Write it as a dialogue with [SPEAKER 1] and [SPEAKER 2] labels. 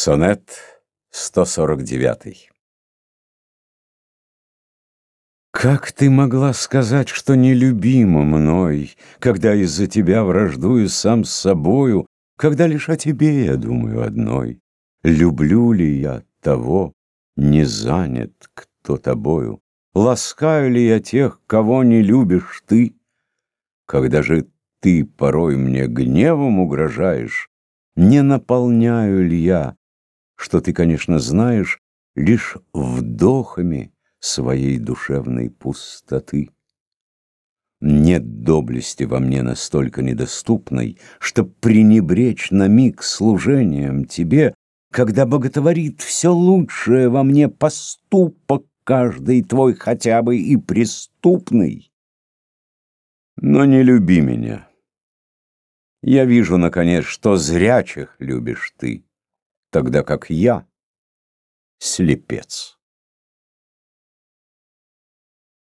[SPEAKER 1] Сонет 149 Как ты могла сказать, что нелюбима мной, Когда из-за тебя враждую сам с собою, Когда лишь о тебе я думаю одной? Люблю ли я того, не занят кто тобою? Ласкаю ли я тех, кого не любишь ты? Когда же ты порой мне гневом угрожаешь, Не наполняю ли я что ты, конечно, знаешь лишь вдохами своей душевной пустоты. Нет доблести во мне настолько недоступной, чтоб пренебречь на миг служением тебе, когда боготворит все лучшее во мне поступок каждый твой хотя бы и преступный. Но не люби меня. Я вижу, наконец, что зрячих любишь ты тогда как я слепец.